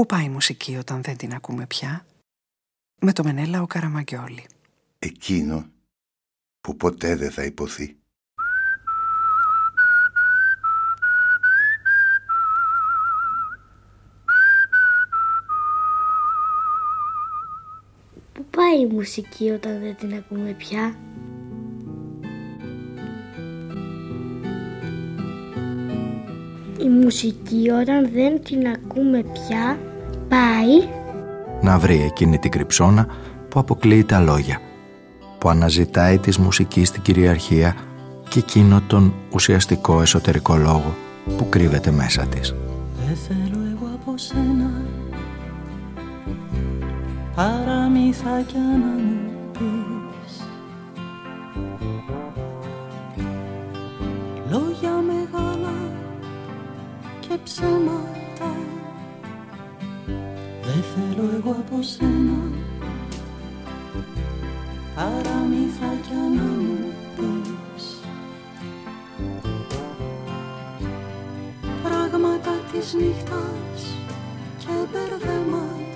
Πού πάει η μουσική όταν δεν την ακούμε πια; Με το Μενέλα ο Καραμαγκιόλη. Εκείνο που ποτέ δεν θα υποθεί. Πού πάει η μουσική όταν δεν την ακούμε πια; Η μουσική όταν δεν την ακούμε πια; Πάει να βρει εκείνη την κρυψώνα που αποκλείει τα λόγια που αναζητάει της μουσικής στην κυριαρχία και εκείνο τον ουσιαστικό εσωτερικό λόγο που κρύβεται μέσα της. Δεν θέλω εγώ από σένα παραμύθακια να μου πεις Λόγια μεγάλα και ψέματα Δεν θέλω εγώ από σένα. Παραμύθακια να μου πεις. Πράγματα της νύχτας και μπερδέματα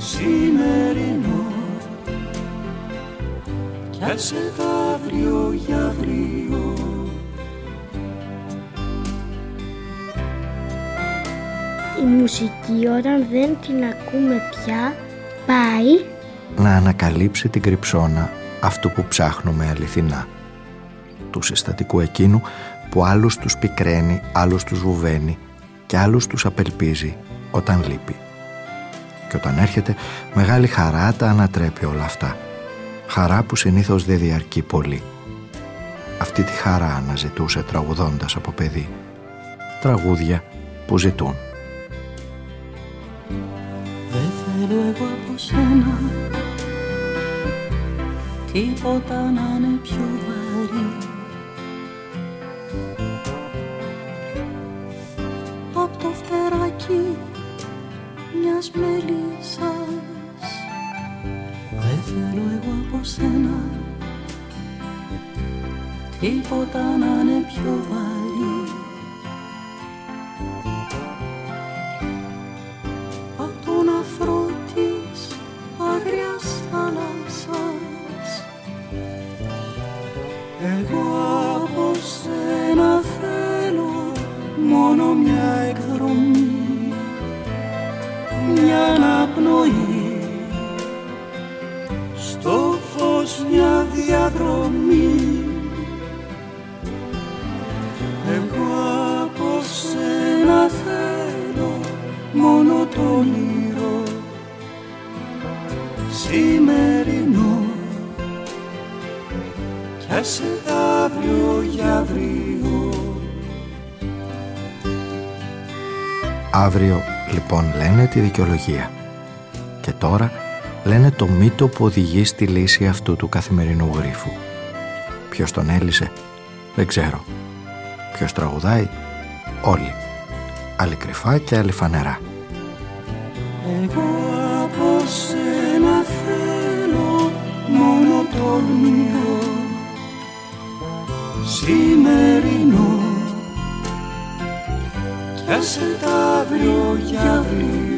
σημερινό. Κι άσε τα αύριο για αύριο. Η μουσική όταν δεν την ακούμε πια πάει. Να ανακαλύψει την κρυψώνα αυτού που ψάχνουμε αληθινά. Του συστατικού εκείνου που άλλους τους πικραίνει, άλλους τους βουβαίνει και άλλους τους απελπίζει όταν λείπει. Και όταν έρχεται μεγάλη χαρά τα ανατρέπει όλα αυτά. Χαρά που συνήθως δεν διαρκεί πολύ. Αυτή τη χαρά αναζητούσε τραγουδώντας από παιδί. Τραγούδια που ζητούν. Δεν θέλω εγώ από σένα τίποτα να είναι πιο βαρύ μιας μέλισσας Δεν θέλω εγώ από σένα τίποτα να είναι πιο βαρύ διαδρομή εγώ από σένα θέλω μόνο το όνειρο. Σημερινό. Κι άσε τα αύριο για αύριο. Αύριο λοιπόν λένε τη δικαιολογία. Και τώρα λένε το μύτο που οδηγεί στη λύση αυτού του καθημερινού γρίφου. Ποιος τον έλυσε, δεν ξέρω. Ποιος τραγουδάει, όλοι. Άλλοι κρυφά και άλλοι φανερά. Εγώ από σένα θέλω μόνο το όνειρο σημερινό κι άσε τα αύριο για αύριο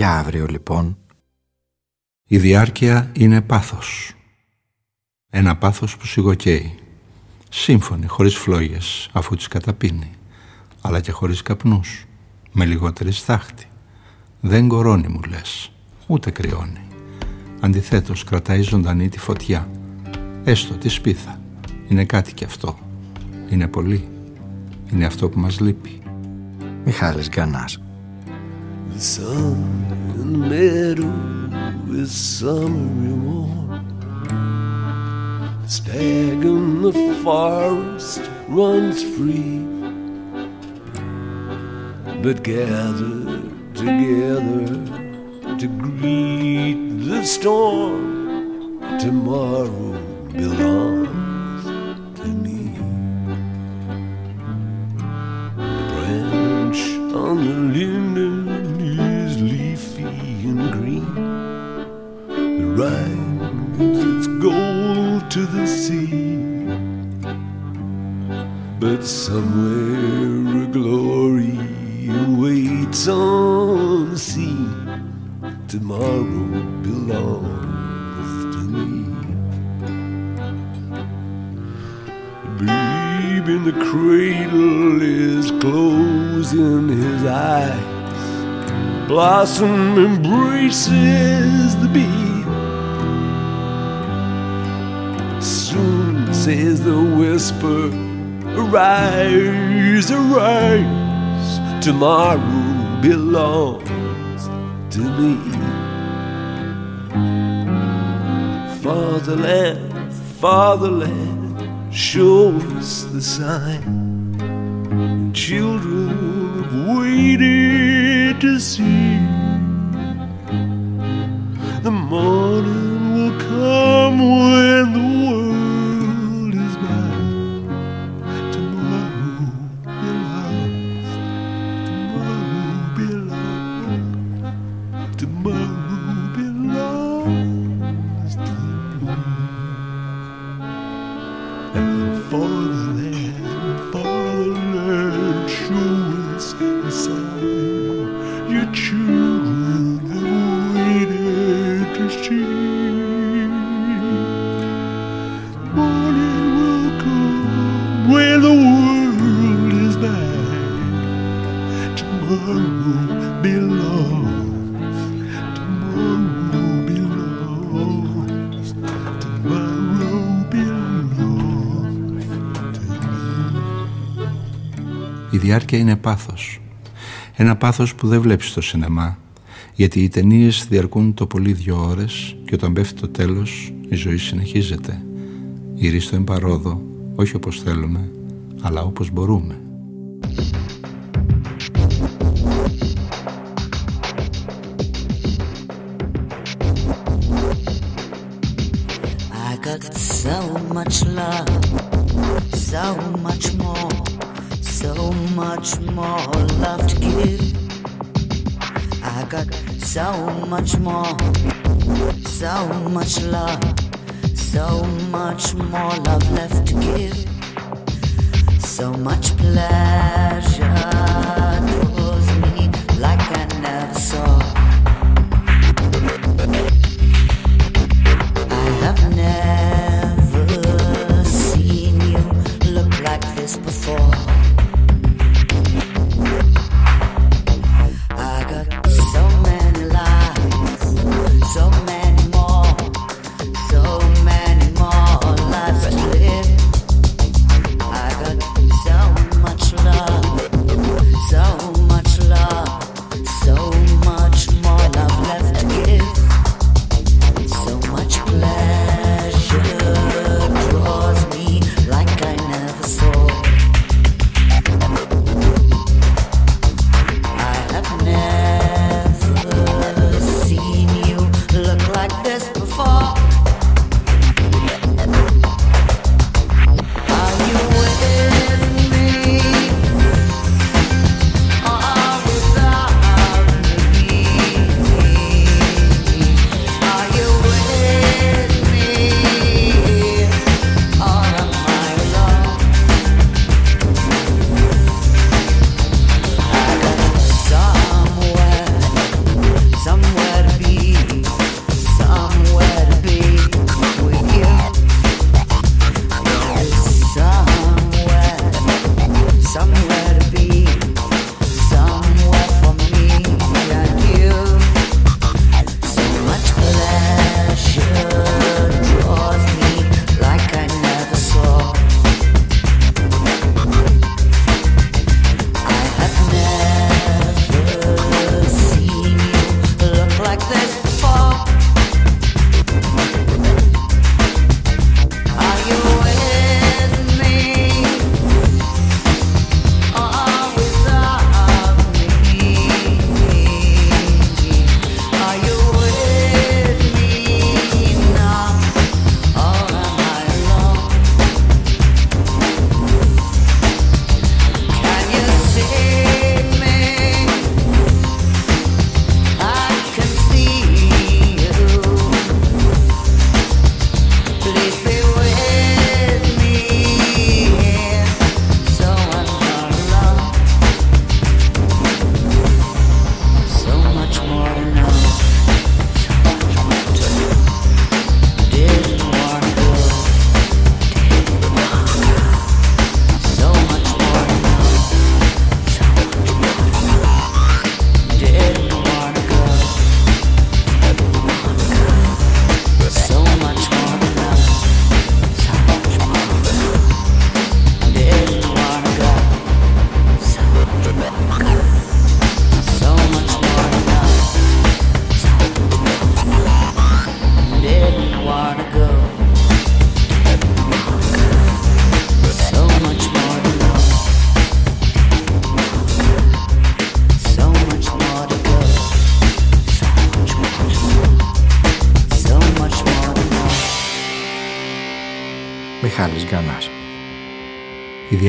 Για αύριο λοιπόν Η διάρκεια είναι πάθος. Ένα πάθος που σιγοκαίει. Σύμφωνη, χωρίς φλόγες, αφού τις καταπίνει. Αλλά και χωρίς καπνούς. Με λιγότερη στάχτη. Δεν κορώνει μου λες, ούτε κρυώνει. Αντιθέτως κρατάει ζωντανή τη φωτιά. Έστω τη σπίθα. Είναι κάτι κι αυτό. Είναι πολύ. Είναι αυτό που μας λείπει. Μιχάλης Γκανάς The sun in the meadow is summery warm. The stag in the forest runs free. but gathered together to greet the storm. Tomorrow belongs Blossom embraces the bee. Soon says the whisper, Arise, arise, tomorrow belongs to me. Fatherland, fatherland, show us the sign. Children have waited to see. Διάρκεια είναι πάθος. Ένα πάθος που δεν βλέπεις στο σινεμά, γιατί οι ταινίες διαρκούν το πολύ δύο ώρες και όταν πέφτει το τέλος η ζωή συνεχίζεται. Γυρίστο εμπαρόδο, όχι όπως θέλουμε, αλλά όπως μπορούμε. I got so much love, much more love to give. I got so much more, so much love, so much more love left to give. So much pleasure draws me like I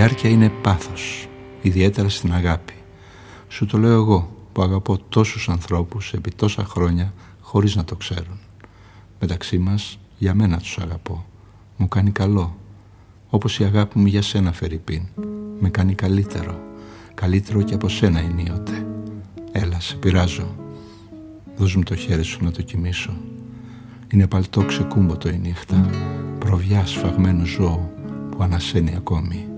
διάρκεια είναι πάθος, ιδιαίτερα στην αγάπη. Σου το λέω εγώ που αγαπώ τόσους ανθρώπους επί τόσα χρόνια χωρίς να το ξέρουν. Μεταξύ μας, για μένα τους αγαπώ. Μου κάνει καλό. Όπως η αγάπη μου για σένα, Φερρυπίν. Με κάνει καλύτερο. Καλύτερο και από σένα ενίοτε. Έλα, σε πειράζω. Δώσ' μου το χέρι σου να το κοιμήσω. Είναι παλτό ξεκούμποτο η νύχτα. Προβιά σφαγμένο ζώο που ανασένει ακόμη.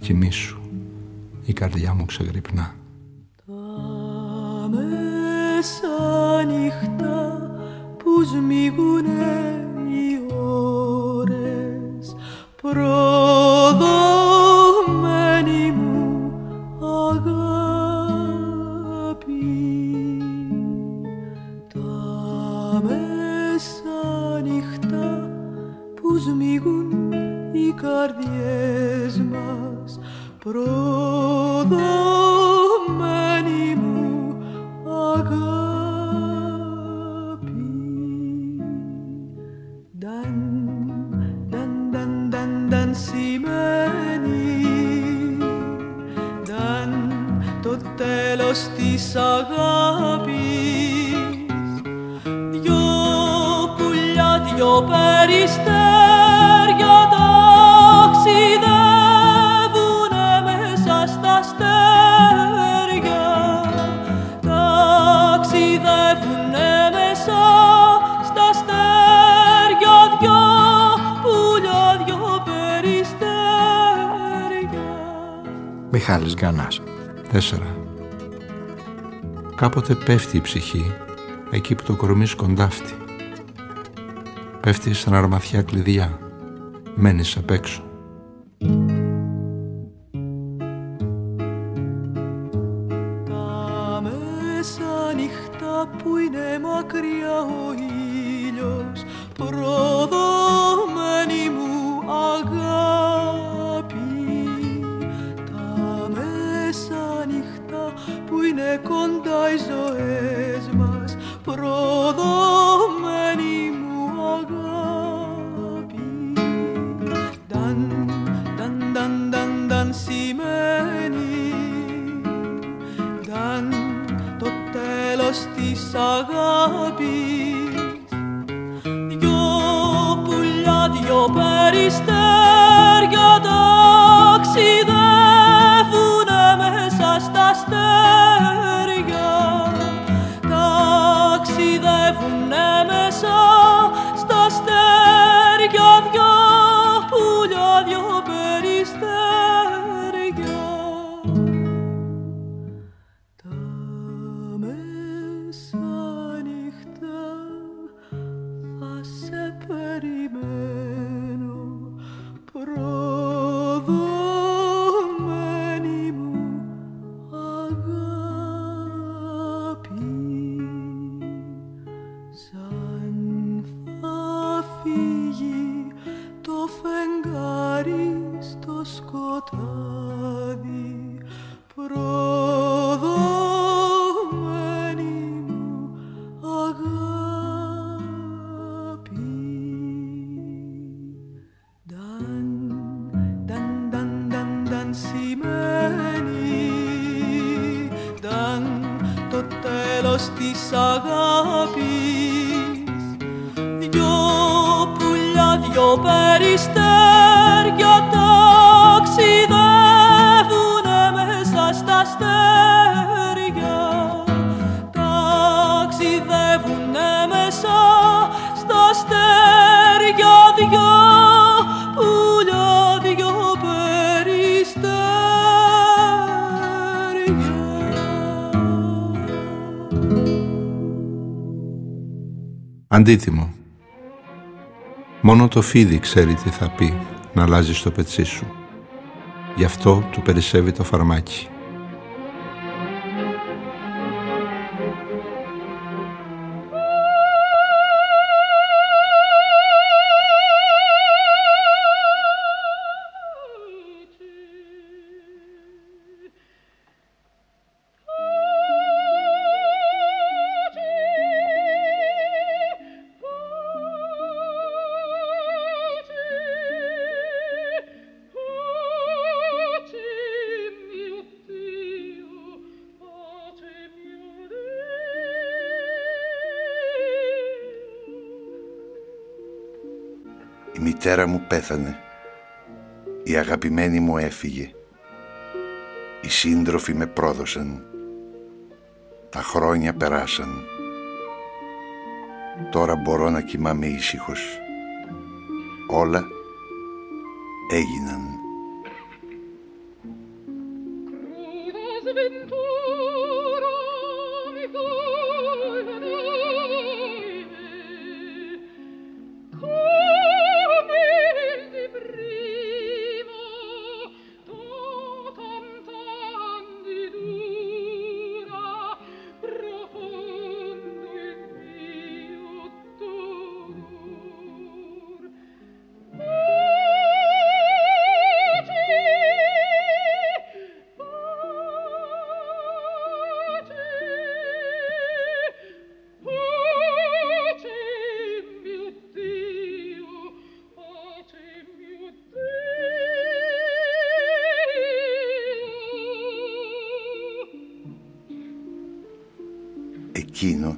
Κοιμήσου. Η καρδιά μου ξεγρυπνά. Τα μέσα νύχτα που σμίγουνε οι ώρες προδομένη Κάποτε πέφτει η ψυχή εκεί που το κορμί σκοντάφτει. Πέφτει σαν αρμαθιά κλειδιά. Μένεις απ' έξω. Σημαίνει Νταν το τέλος της αγάπης. Δυο πουλιά, δυο περιστέρια ταξιδεύουνε μέσα στα αστέρια. Ταξιδεύουνε μέσα Αντίτιμο. Μόνο το φίδι ξέρει τι θα πει να αλλάζει στο πετσί σου. Γι' αυτό του περισσεύει το φαρμάκι. Μητέρα μου πέθανε. Η αγαπημένη μου έφυγε. Οι σύντροφοι με πρόδωσαν. Τα χρόνια περάσαν. Τώρα μπορώ να κοιμάμαι ήσυχος. Όλα έγιναν. Εκείνο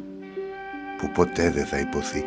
που ποτέ δεν θα υποθεί.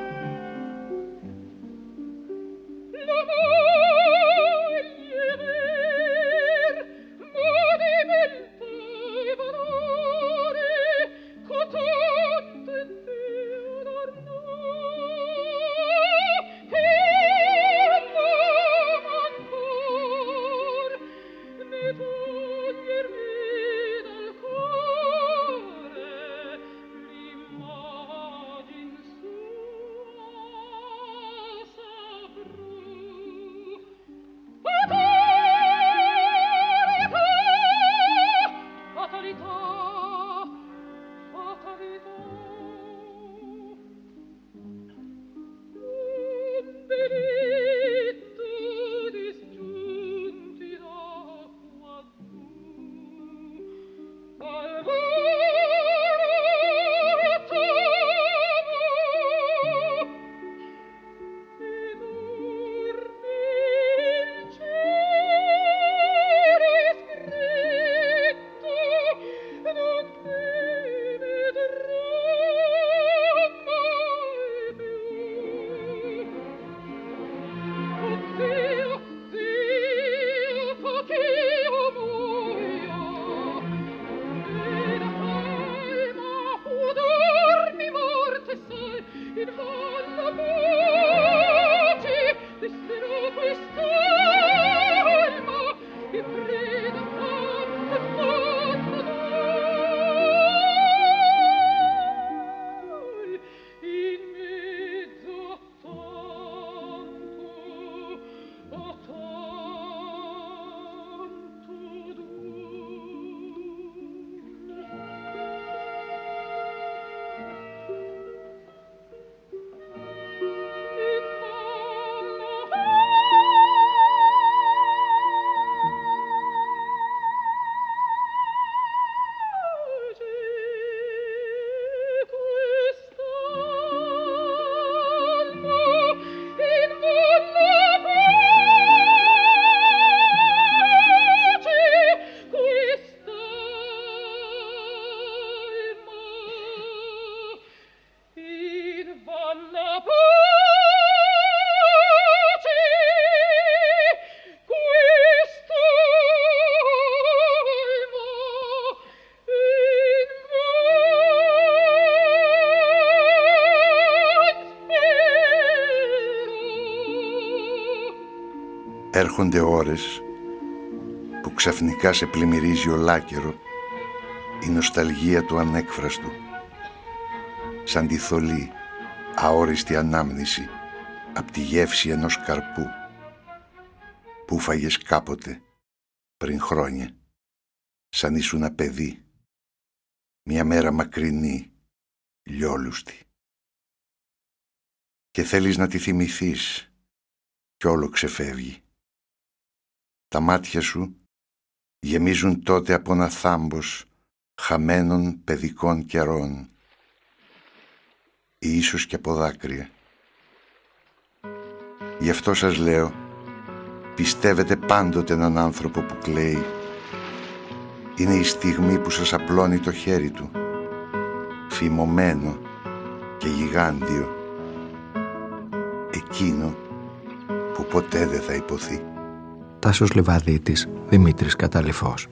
Έρχονται ώρες που ξαφνικά σε πλημμυρίζει ολάκερο η νοσταλγία του ανέκφραστου σαν τη θολή, αόριστη ανάμνηση απ' τη γεύση ενός καρπού που φαγες κάποτε πριν χρόνια σαν ήσουν παιδί μια μέρα μακρινή λιόλουστη. Και θέλεις να τη θυμηθείς κι όλο ξεφεύγει τα μάτια σου γεμίζουν τότε από ένα θάμπος χαμένων παιδικών καιρών ή ίσως και από δάκρυα. Γι' αυτό σας λέω, πιστεύετε πάντοτε έναν άνθρωπο που κλαίει. Είναι η στιγμή που σας απλώνει το χέρι του, φημωμένο και γιγάντιο. Εκείνο που ποτέ δεν θα υποθεί. Τάσος Λεβαδίτης, Δημήτρης Καταληφός.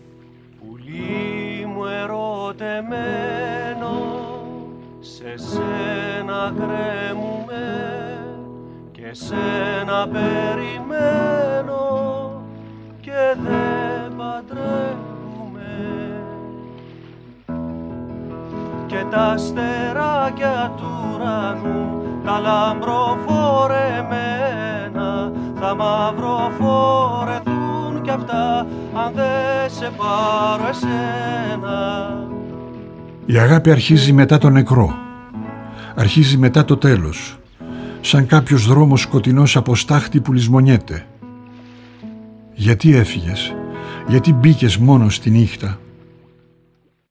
Πουλί μου ερωτεμένο σε σένα κρέμουμε και σένα περιμένω και δεν παντρεύουμε και τα αστεράκια του ουρανού τα λαμπροφορεμένα θα μαυροφορεθούν κι αυτά αν δεν σε πάρω εσένα Η αγάπη αρχίζει μετά το νεκρό. Αρχίζει μετά το τέλος. Σαν κάποιος δρόμος σκοτεινός από στάχτη που λησμονιέται. Γιατί έφυγες, γιατί μπήκες μόνο στη νύχτα;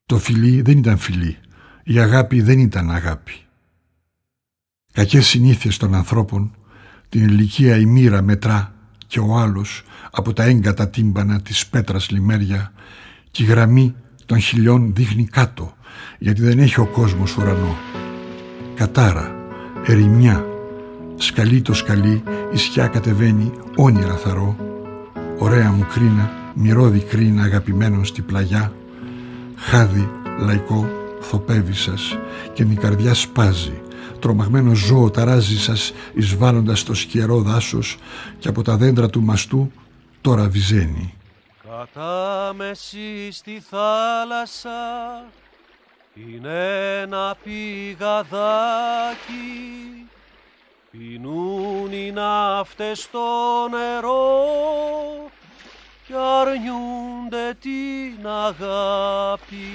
Το φιλί δεν ήταν φιλί, η αγάπη δεν ήταν αγάπη. Κακές συνήθειες των ανθρώπων, την ηλικία η μοίρα μετρά και ο άλλος από τα έγκατα τύμπανα της πέτρας λιμέρια και η γραμμή των χιλιών δείχνει κάτω γιατί δεν έχει ο κόσμος ουρανό. Κατάρα, ερημιά, σκαλί το σκαλί, η σκιά κατεβαίνει, όνειρα θαρώ. Ωραία μου κρίνα, μυρώδη κρίνα αγαπημένων στη πλαγιά. Χάδι, λαϊκό, θοπεύει σας και η καρδιά σπάζει. Τρομαγμένο ζώο ταράζει σας εισβάλλοντας το σκιερό δάσος και από τα δέντρα του μαστού τώρα βυζένει. Κατά μέση στη θάλασσα είναι ένα πηγαδάκι Πεινούν οι ναύτες στο νερό και αρνιούνται την αγάπη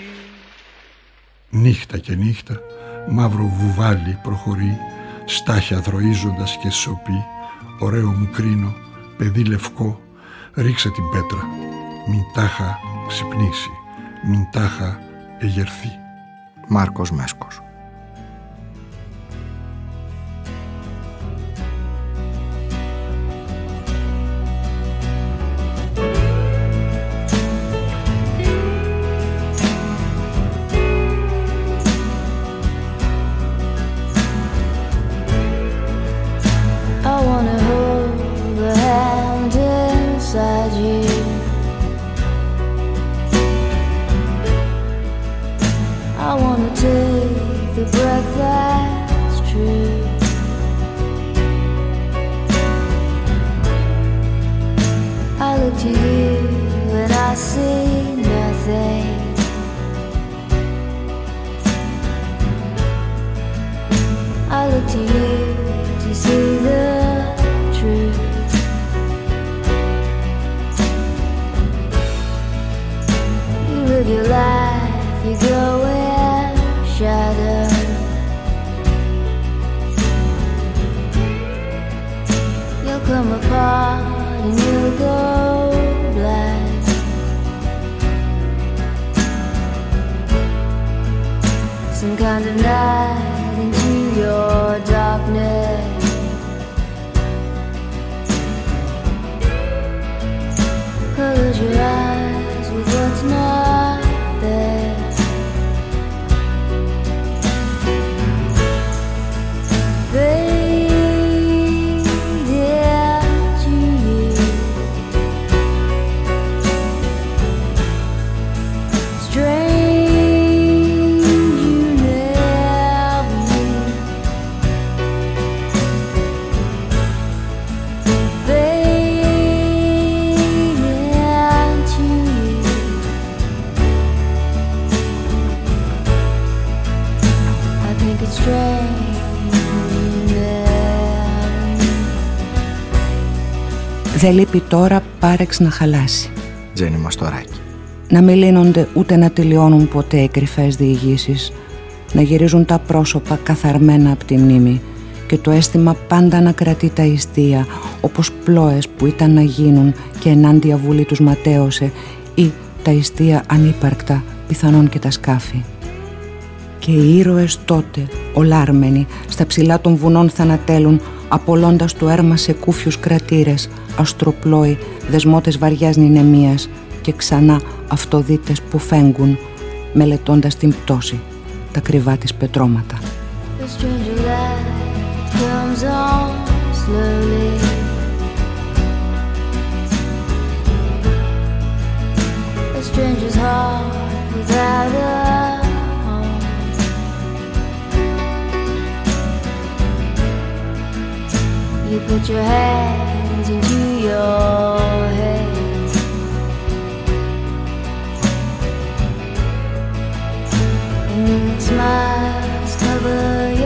Νύχτα και νύχτα μαύρο βουβάλι προχωρεί στάχια δροίζοντας και σοπεί ωραίο μου κρίνο, παιδί λευκό ρίξε την πέτρα. Μην τάχα ξυπνήσει μην τάχα εγερθεί. Μάρκος Μέσκος. See nothing. Meet. Δεν λείπει τώρα πάρεξ να χαλάσει. Τζένι Μαστοράκη. Να μην λύνονται ούτε να τελειώνουν ποτέ οι κρυφές διηγήσεις. Να γυρίζουν τα πρόσωπα καθαρμένα από τη μνήμη και το αίσθημα πάντα να κρατεί τα ιστία όπως πλώες που ήταν να γίνουν και ενάντια βουλή τους ματέωσε ή τα ιστία ανύπαρκτα πιθανόν και τα σκάφη. Και οι ήρωες τότε, ολάρμενοι, στα ψηλά των βουνών θανατέλουν, απολώντας το έρμα σε κούφιους κρατήρες, Δεσμό δεσμότες βαριάς νηνεμίας και ξανά αυτοδίτες που φέγγουν, μελετώντας την πτώση, τα κρυβά της πετρώματα. Your. And then smiles cover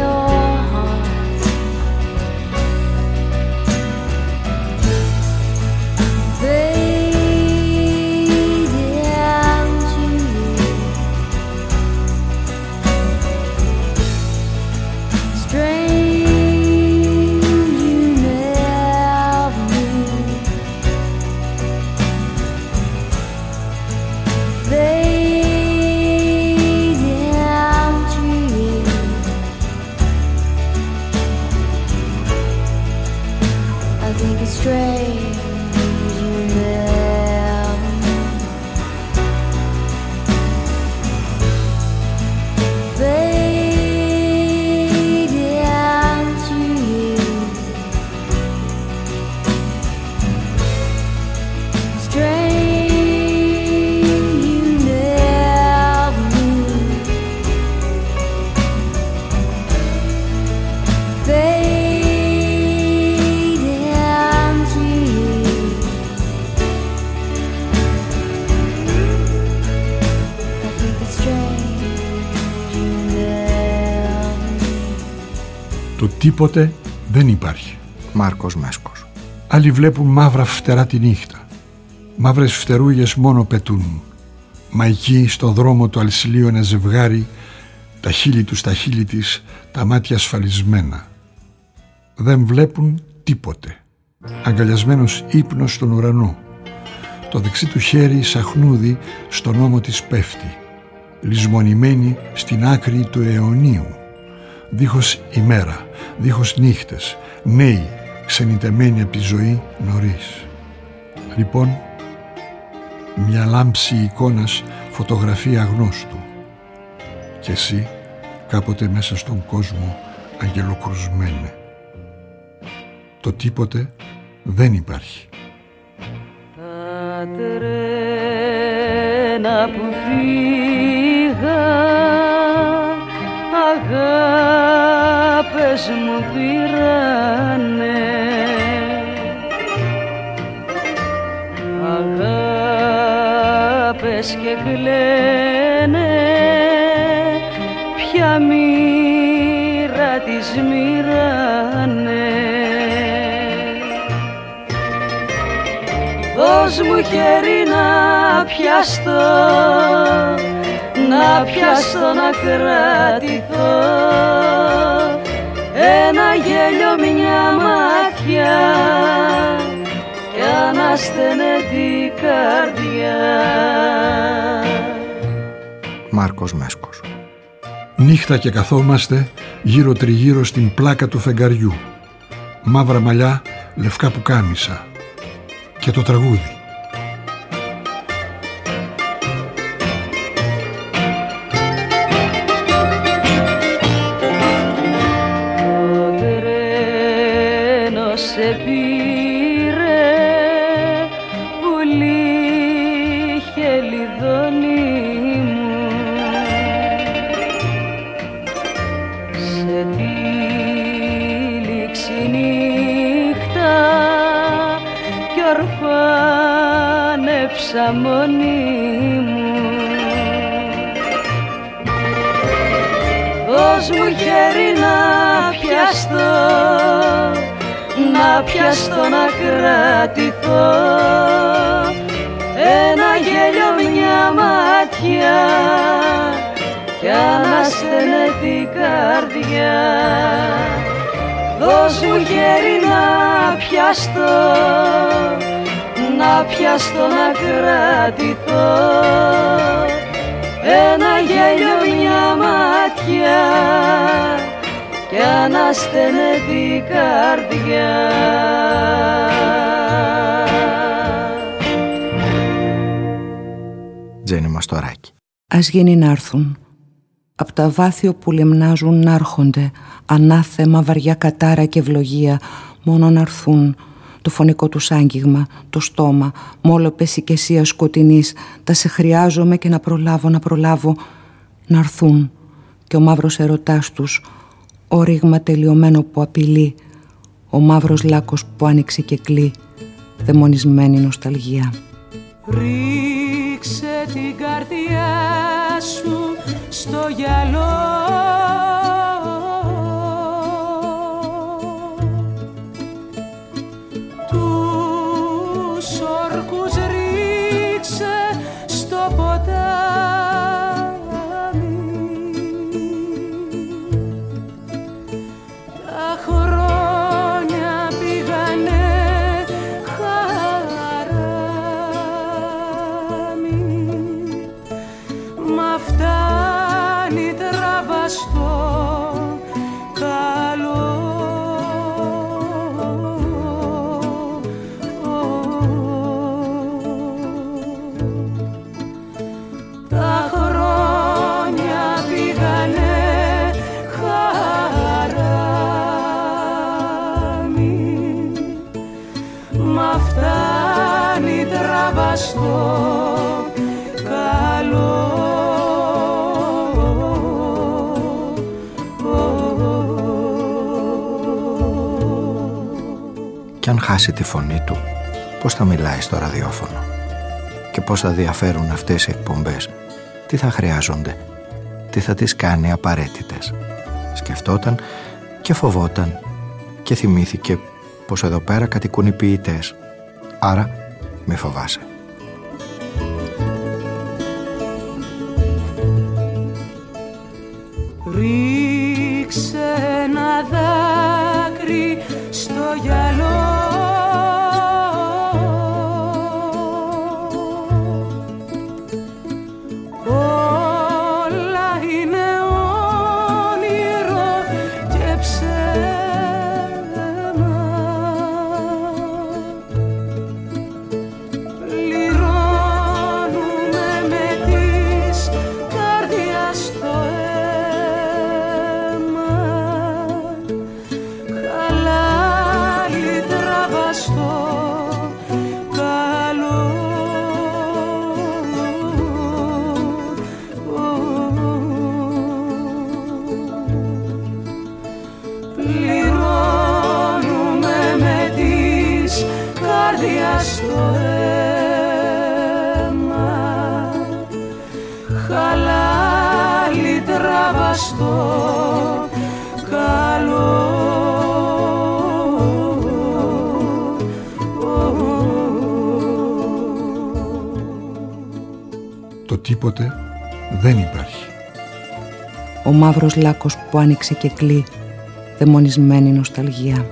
τίποτε δεν υπάρχει. Μάρκος Μέσκος. Άλλοι βλέπουν μαύρα φτερά τη νύχτα. Μαύρες φτερούγες μόνο πετούν. Μα εκεί στο δρόμο του αλσιλίου ένα ζευγάρι, τα χείλη τους στα χείλη της, τα μάτια ασφαλισμένα. Δεν βλέπουν τίποτε. Αγκαλιασμένος ύπνος στον ουρανό. Το δεξί του χέρι σαχνούδι στον ώμο της πέφτει. Λυσμονημένη στην άκρη του αιωνίου. Δίχως ημέρα, δίχως νύχτες, νέοι, ξενιτεμένοι από τη ζωή νωρίς. Λοιπόν, μια λάμψη εικόνας φωτογραφία αγνώστου. Και εσύ κάποτε μέσα στον κόσμο αγγελοκρουσμένε. Το τίποτε δεν υπάρχει. Τα τρένα που φύγαν αγάπες μου πήρανε. Αγάπες και κλαίνε ποια μοίρα τις μοίρανε. Δώσ' μου χέρι να πιαστώ Να πιαστώ να κρατηθώ Ένα γέλιο μια μάτια Κι αναστενετή καρδιά Μάρκος Μέσκος. Νύχτα και καθόμαστε γύρω τριγύρω στην πλάκα του φεγγαριού. Μαύρα μαλλιά, λευκά πουκάμισα. Και το τραγούδι. Να πιαστώ να κρατηθώ ένα γέλιο μια μάτια κι αναστενετή καρδιά. Τζένι Μαστοράκη. Ας γίνει να έρθουν. Απ' τα βάθη που λιμνάζουν να έρχονται, ανάθεμα βαριά κατάρα και ευλογία, μόνο να έρθουν, το φωνικό του άγγιγμα, το στόμα, μόλο πεσικεσία σκοτεινής, τα σε χρειάζομαι και να προλάβω, να προλάβω, να έρθουν και ο μαύρος ερωτάς τους, ο ρήγμα τελειωμένο που απειλεί, ο μαύρος λάκκος που άνοιξε και κλεί, δαιμονισμένη νοσταλγία. Ρίξε την καρδιά σου στο γυαλό χάσει τη φωνή του, πώς θα μιλάει στο ραδιόφωνο και πώς θα διαφέρουν αυτές οι εκπομπές, τι θα χρειάζονται, τι θα τις κάνει απαραίτητες. Σκεφτόταν και φοβόταν και θυμήθηκε πως εδώ πέρα κατοικούν οι ποιητές. Άρα μη φοβάσαι. Ρίξε ένα δάκρυ στο γυαλό τίποτε δεν υπάρχει. Ο μαύρος λάκκος που άνοιξε και κλεί, δαιμονισμένη νοσταλγία.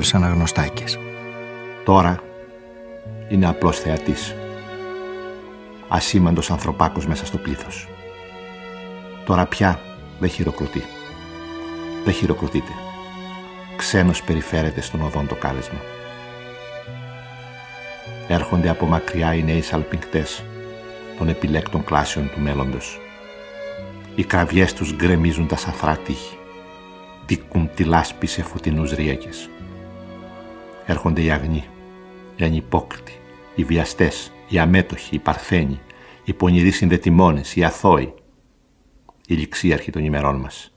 Μανώλης Αναγνωστάκης. Τώρα είναι απλός θεατής. Ασήμαντος ανθρωπάκος μέσα στο πλήθος. Τώρα πια δεν χειροκροτεί. Δεν χειροκροτείται. Ξένος περιφέρεται στον οδόν το κάλεσμα. Έρχονται από μακριά οι νέοι σαλπιγκτές των επιλέκτων κλάσεων του μέλλοντος. Οι κραυγές τους γκρεμίζουν τα σαθρά τείχη. Τίκουν τη λάσπη σε φωτεινούς ρίακες. Έρχονται οι αγνοί, οι ανυπόκριτοι, οι βιαστές, οι αμέτωχοι, οι παρθένοι, οι πονηροί συνδετημόνες, οι αθώοι. Η ληξίαρχη των ημερών μας.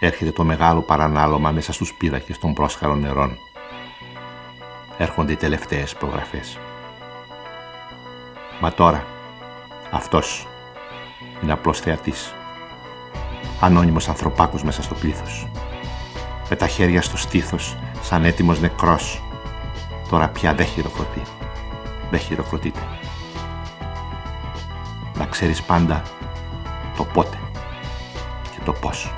Έρχεται το μεγάλο παρανάλωμα μέσα στους πύρακες των πρόσχαρων νερών. Έρχονται οι τελευταίες προγραφές. Μα τώρα, αυτός είναι απλός θεατής. Ανώνυμος ανθρωπάκος μέσα στο πλήθος. Με τα χέρια στο στήθος, σαν έτοιμος νεκρός. Τώρα πια δεν χειροκροτεί. Δεν χειροκροτείται. Να ξέρεις πάντα το πότε και το πώς.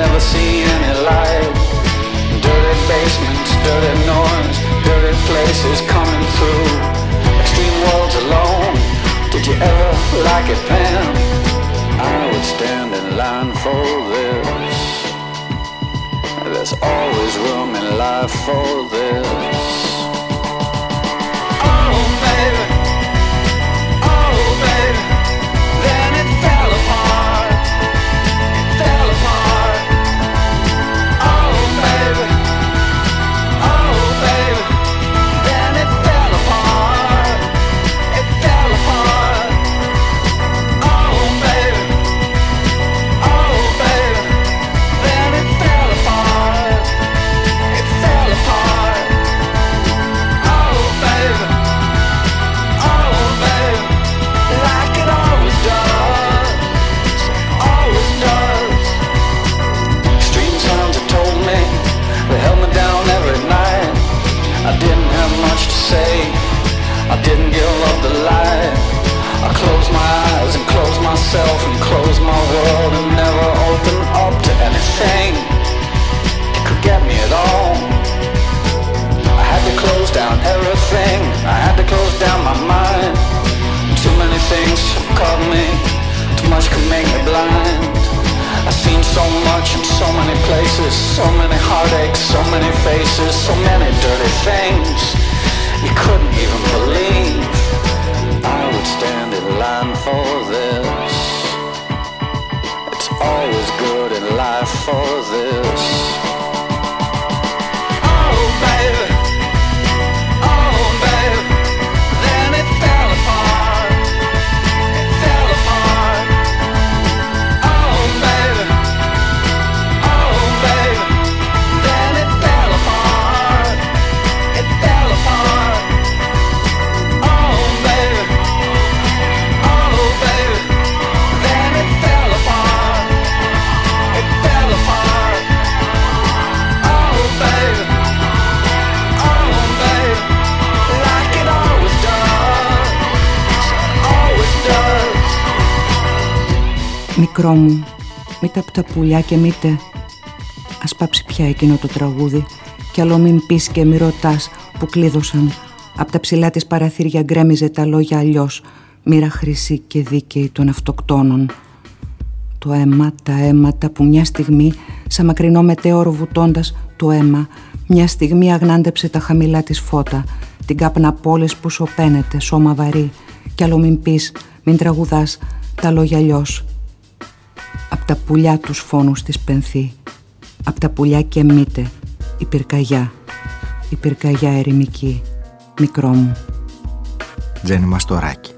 Never see any light. Dirty basements, dirty noise, dirty places coming through. Extreme worlds alone. Did you ever like it, Pam? I would stand in line for this. There's always room in life for this. Oh, baby. Μικρό μου, μήτα από τα πουλιά και μήτε. Ας πάψει πια εκείνο το τραγούδι κι άλλο μην πεις και μη ρωτάς που κλείδωσαν. Απ' τα ψηλά της παραθύρια γκρέμιζε τα λόγια αλλιώς, μοίρα χρυσή και δίκαιη των αυτοκτόνων. Το αίμα, τα αίματα που μια στιγμή, σαν μακρινό μετέωρο βουτώντας το αίμα, μια στιγμή αγνάντεψε τα χαμηλά της φώτα, την κάπνα πόλης που σωπαίνεται, σώμα βαρύ, κι άλλο μην πεις, μην τραγουδάς, τα λόγια αλλιώς. Απ' τα πουλιά τους φόνους της πενθεί, απ' τα πουλιά καιμείται η πυρκαγιά, η πυρκαγιά ερημική, μικρό μου. Τζένι Μαστοράκη.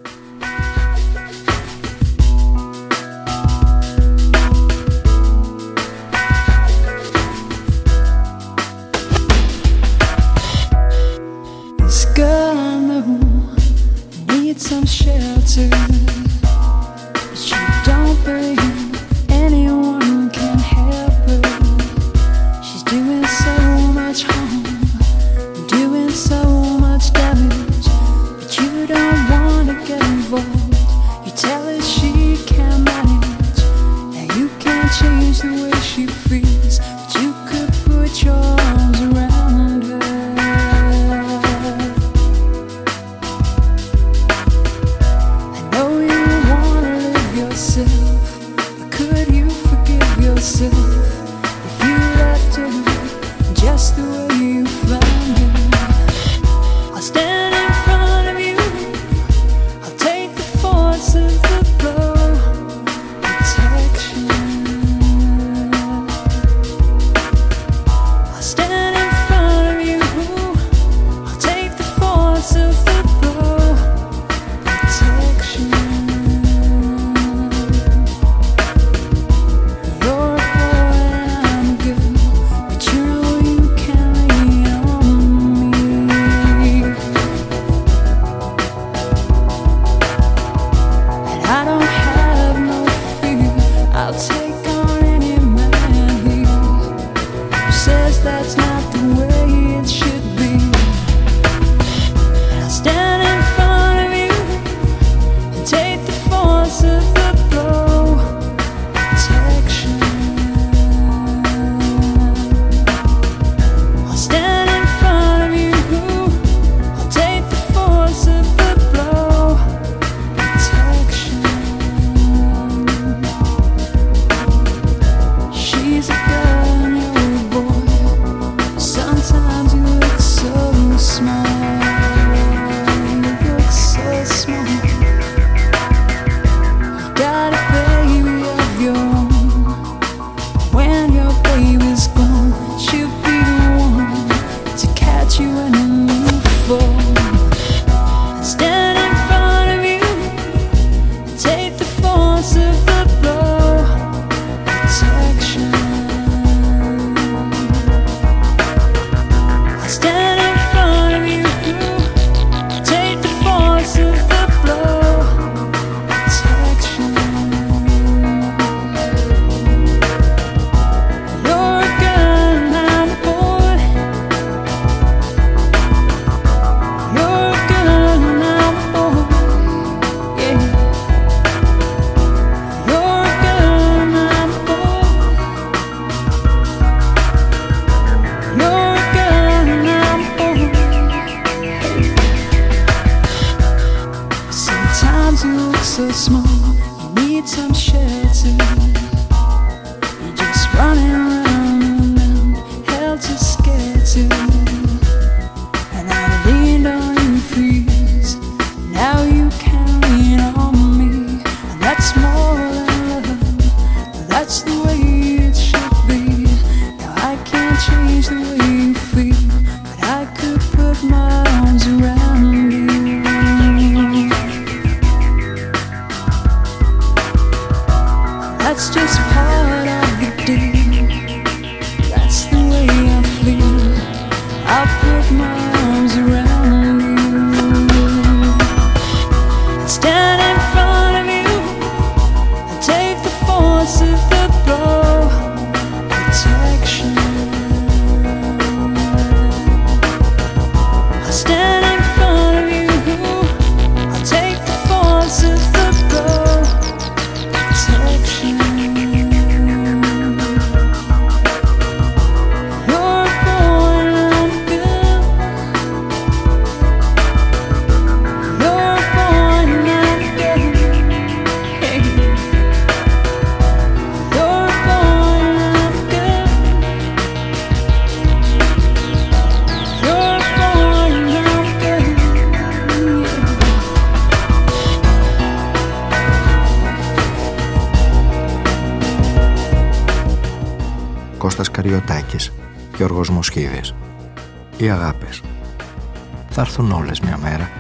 Έρθουν όλες μια μέρα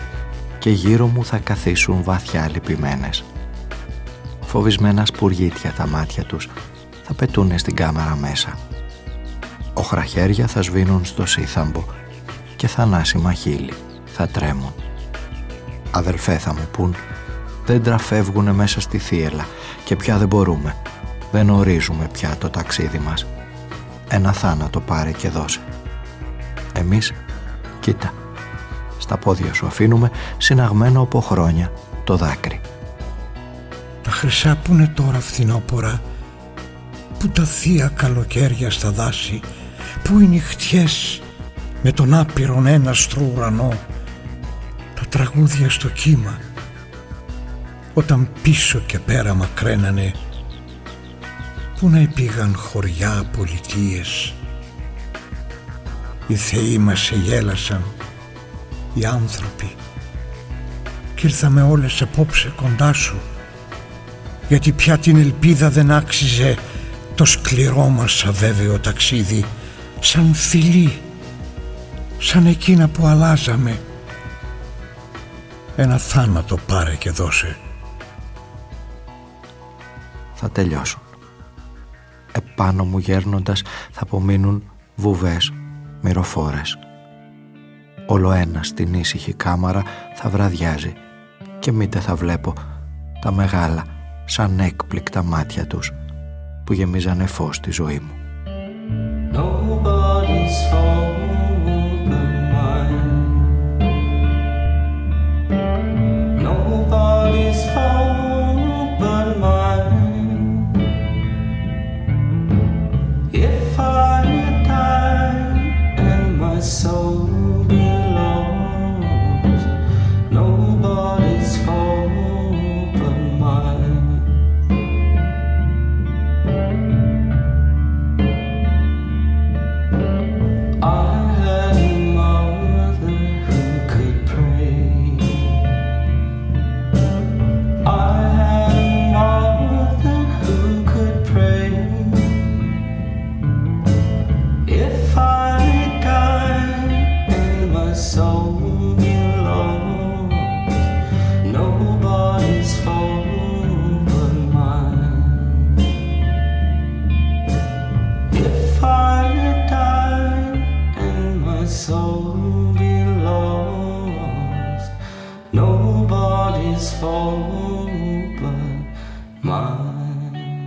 και γύρω μου θα καθίσουν βαθιά λυπημένες. Φοβισμένα σπουργίτια τα μάτια τους θα πετούνε στην κάμερα μέσα. Οχραχέρια θα σβήνουν στο σύθαμπο και θανάσιμα χείλη θα τρέμουν. Αδελφέ θα μου πούν, δέντρα φεύγουνε μέσα στη θύελα και πια δεν μπορούμε. Δεν ορίζουμε πια το ταξίδι μας. Ένα θάνατο πάρε και δώσε. Εμείς, κοίτα, στα πόδια σου αφήνουμε συναγμένο από χρόνια το δάκρυ. Τα χρυσά που είναι τώρα φθινόπορα Που τα θεία καλοκαίρια στα δάση Που οι νυχτιές με τον άπειρον έναστρο ουρανό Τα τραγούδια στο κύμα Όταν πίσω και πέρα μακραίνανε Πού να επήγαν χωριά πολιτείες Οι θεοί μας σε γέλασαν Οι άνθρωποι Κι ήρθαμε όλες απόψε κοντά σου γιατί πια την ελπίδα δεν άξιζε το σκληρό μας αβέβαιο ταξίδι σαν φιλί, σαν εκείνα που αλλάζαμε. Ένα θάνατο πάρε και δώσε. Θα τελειώσουν. Επάνω μου γέρνοντας θα απομείνουν βουβές, μυροφόρες. Όλο ένα στην ήσυχη κάμαρα θα βραδιάζει και μήτε θα βλέπω τα μεγάλα σαν έκπληκτα μάτια τους που γεμίζανε φως στη ζωή μου.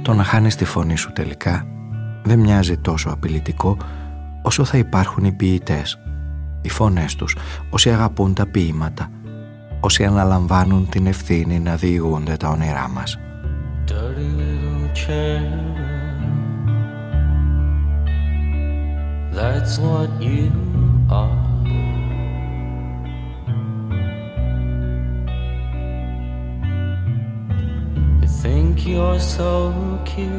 Το να χάνεις τη φωνή σου τελικά δεν μοιάζει τόσο απειλητικό όσο θα υπάρχουν οι ποιητές, οι φωνές τους, όσοι αγαπούν τα ποίηματα, όσοι αναλαμβάνουν την ευθύνη να διηγούνται τα όνειρά μας. Dirty little cherub. That's what you are. You're so cute.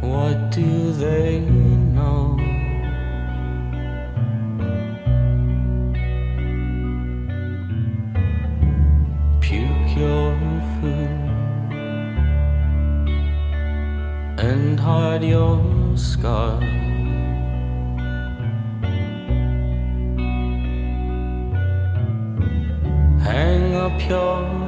What do they know? Puke your food and hide your scar. Hang up your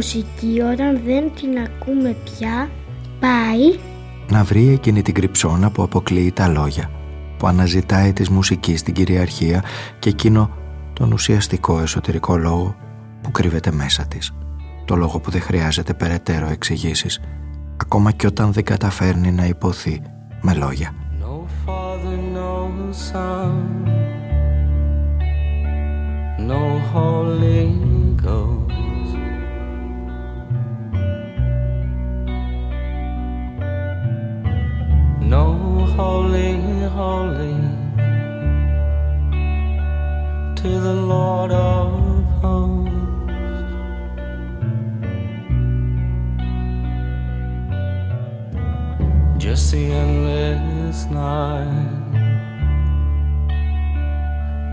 μουσική όταν δεν την ακούμε πια πάει Να βρει εκείνη την κρυψώνα που αποκλείει τα λόγια, που αναζητάει της μουσικής την κυριαρχία και εκείνο τον ουσιαστικό εσωτερικό λόγο που κρύβεται μέσα της. Το λόγο που δεν χρειάζεται περαιτέρω εξηγήσεις, ακόμα και όταν δεν καταφέρνει να υποθεί με λόγια. No father, no son, no Holy no holy, holy to the Lord of hosts. Just the endless night,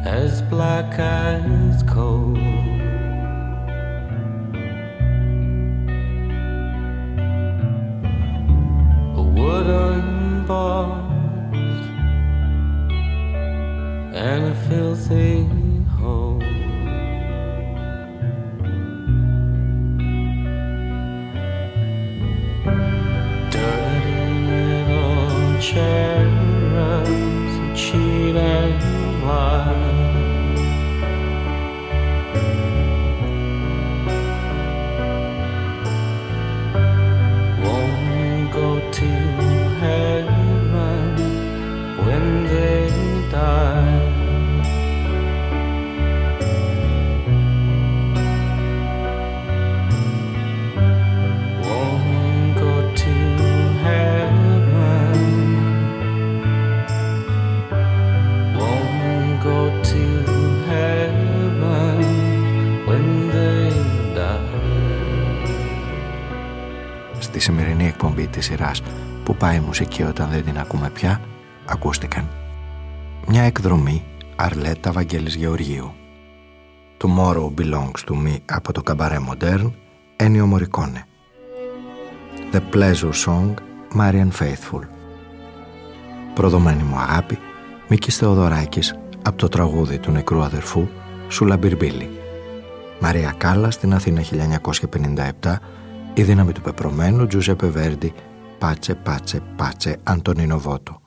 as black as coal. A wooden box and a filthy hole. Dirty little cherubs, cheat and lie. Σημερινή εκπομπή της σειράς που πάει η μουσική όταν δεν την ακούμε πια, ακούστηκαν. Μια εκδρομή Αρλέτα Βαγγέλης Γεωργίου. Tomorrow Belongs to Me από το καμπαρέ Modern Ένιο Μωρικόνε The Pleasure Song Marian Faithful Προδομένη μου αγάπη Μίκης Θεοδωράκης από το τραγούδι του νεκρού αδερφού Σούλα Μπιρμπίλη. Μαρία Κάλλα στην Αθήνα 1957 η δύναμη του πεπρωμένου Τζουζέπε Βέρντι Πάτσε, πάτσε, πάτσε, Αντωνίνο Βότο.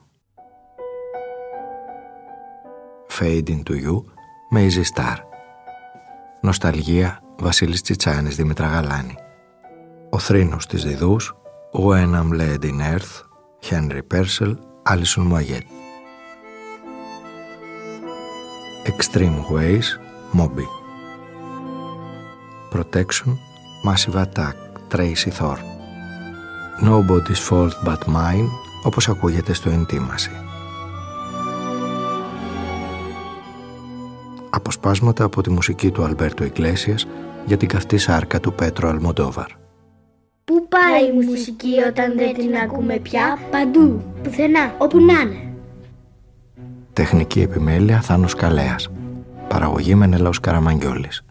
Fade into you, με Easy Star. Νοσταλγία, Βασίλης Τσιτσάνης, Δήμητρα Γαλάνη. Ο θρήνος της Διδούς, When I'm Led in Earth, Henry Purcell, Alison Moyet. Extreme Ways, Moby. Protection, Massive Attack, Tracy Thorn. Nobody's Fault But Mine, όπως ακούγεται στο Intimacy. Αποσπάσματα από τη μουσική του Αλμπέρτο Ιγκλέσιας για την καυτή σάρκα του Πέτρο Αλμοντόβαρ. Πού πάει η μουσική όταν δεν την ακούμε πια, παντού, πουθενά, όπου να είναι. Τεχνική επιμέλεια Θάνος Καλέας. Παραγωγή Μενέλαος Καραμαγγιόλης.